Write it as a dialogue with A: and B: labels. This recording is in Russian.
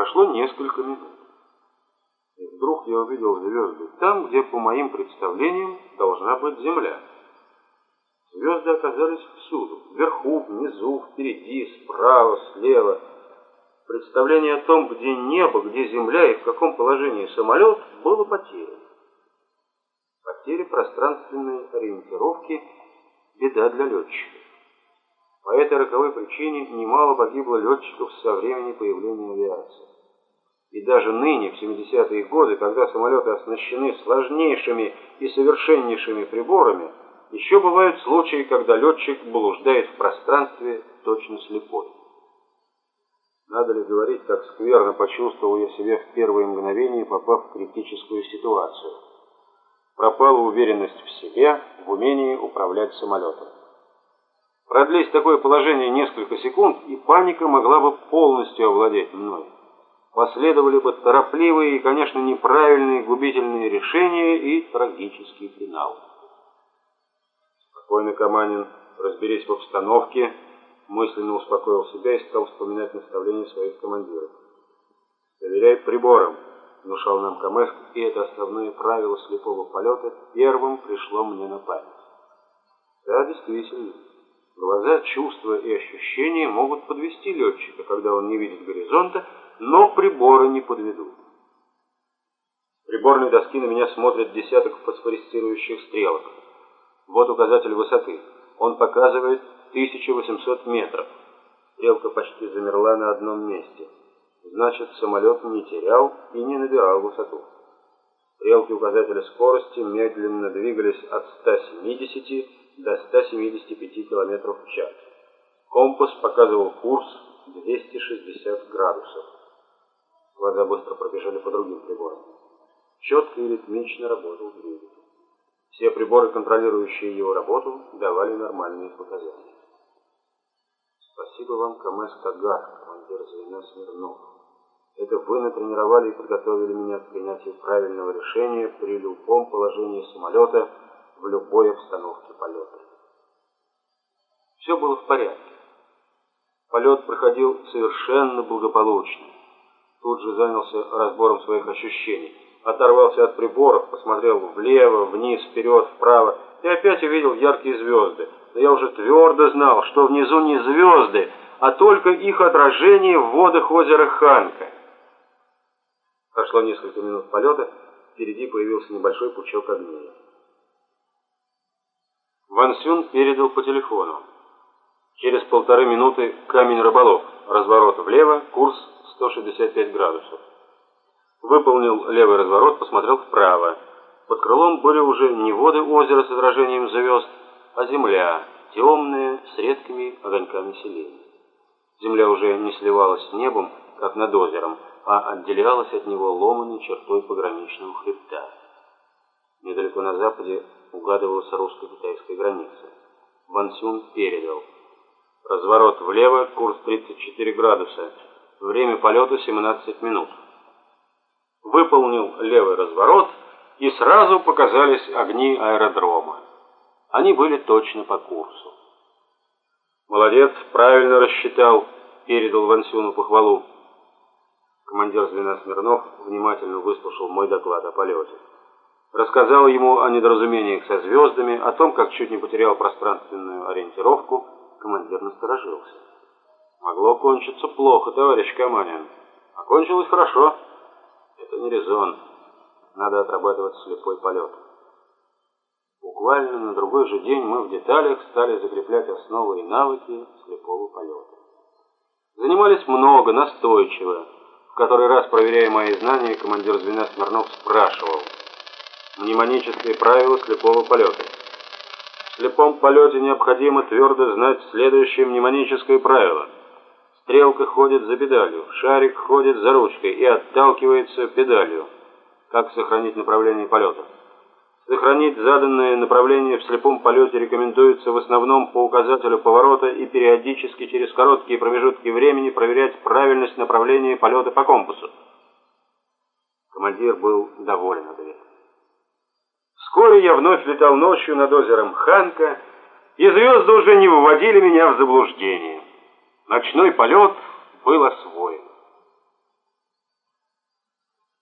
A: Прошло несколько минут. И вдруг я увидел звезды там, где, по моим представлениям, должна быть Земля. Звезды оказались всюду. Вверху, внизу, впереди, справа, слева. Представление о том, где небо, где земля и в каком положении самолет, было потеряно. Потеря пространственной ориентировки – беда для летчиков. По этой роковой причине немало погибло летчиков со времени появления авиации. И даже ныне, в 70-е годы, когда самолеты оснащены сложнейшими и совершеннейшими приборами, еще бывают случаи, когда летчик блуждает в пространстве точно слепой. Надо ли говорить, как скверно почувствовал я себя в первые мгновения, попав в критическую ситуацию. Пропала уверенность в себе, в умении управлять самолетом. Продлись такое положение несколько секунд, и паника могла бы полностью овладеть мной. Последовали бы торопливые и, конечно, неправильные губительные решения и трагический финал. Спокойно, Каманин, разберись в обстановке, мысленно успокоил себя и стал вспоминать наставления своих командиров. «Доверяй приборам», — внушал нам Камеск, и это основное правило слепого полета первым пришло мне на память. Да, действительно, глаза, чувства и ощущения могут подвести летчика, когда он не видит горизонта, но приборы не подведут. С приборной доски на меня смотрят десяток фосфорисцирующих стрелок. Вот указатель высоты. Он показывает 1800 метров. Стрелка почти замерла на одном месте. Значит, самолет не терял и не набирал высоту. Стрелки указателя скорости медленно двигались от 170 до 175 км в час. Компас показывал курс 260 градусов. Глаза быстро пробежали по другим приборам. Четко и ритмично работал двигатель. Все приборы, контролирующие его работу, давали нормальные показания. Спасибо вам, КМС Кагар, командир звена Смирнов. Это вы натренировали и подготовили меня к принятию правильного решения при любом положении самолета в любой обстановке полета. Все было в порядке. Полет проходил совершенно благополучно. Тут же занялся разбором своих ощущений оторвался от приборов, посмотрел влево, вниз, вперед, вправо и опять увидел яркие звезды. Но я уже твердо знал, что внизу не звезды, а только их отражение в водах озера Ханка. Прошло несколько минут полета, впереди появился небольшой пучок огней. Ван Сюн передал по телефону. Через полторы минуты камень рыболов, разворот влево, курс 165 градусов. Выполнил левый разворот, посмотрел вправо. Под крылом были уже не воды озера с отражением звезд, а земля, темная, с редкими огоньками селения. Земля уже не сливалась с небом, как над озером, а отделялась от него ломаной чертой пограничного хребта. Недалеко на западе угадывалась русско-китайская граница. Вансюн передал. Разворот влево, курс 34 градуса. Время полета 17 минут выполнил левый разворот, и сразу показались огни аэродрома. Они были точно по курсу. «Молодец, правильно рассчитал», — передал Вансюну похвалу. Командир звена Смирнов внимательно выслушал мой доклад о полете. Рассказал ему о недоразумениях со звездами, о том, как чуть не потерял пространственную ориентировку. Командир насторожился. «Могло кончиться плохо, товарищ Каманин. А кончилось хорошо». Это не резон. Надо отрабатывать слепой полет. Буквально на другой же день мы в деталях стали закреплять основы и навыки слепого полета. Занимались много, настойчиво. В который раз, проверяя мои знания, командир звена Смирнов спрашивал. Мнемонические правила слепого полета. Слепом полете необходимо твердо знать следующее мнемоническое правило – Стрелка ходит за педалью, шарик ходит за ручкой и отталкивается педалью. Как сохранить направление полета? Сохранить заданное направление в слепом полете рекомендуется в основном по указателю поворота и периодически через короткие промежутки времени проверять правильность направления полета по компасу. Командир был доволен ответом. Вскоре я вновь летал ночью над озером Ханка, и звезды уже не выводили меня в заблуждение. Ночной полет был освоен.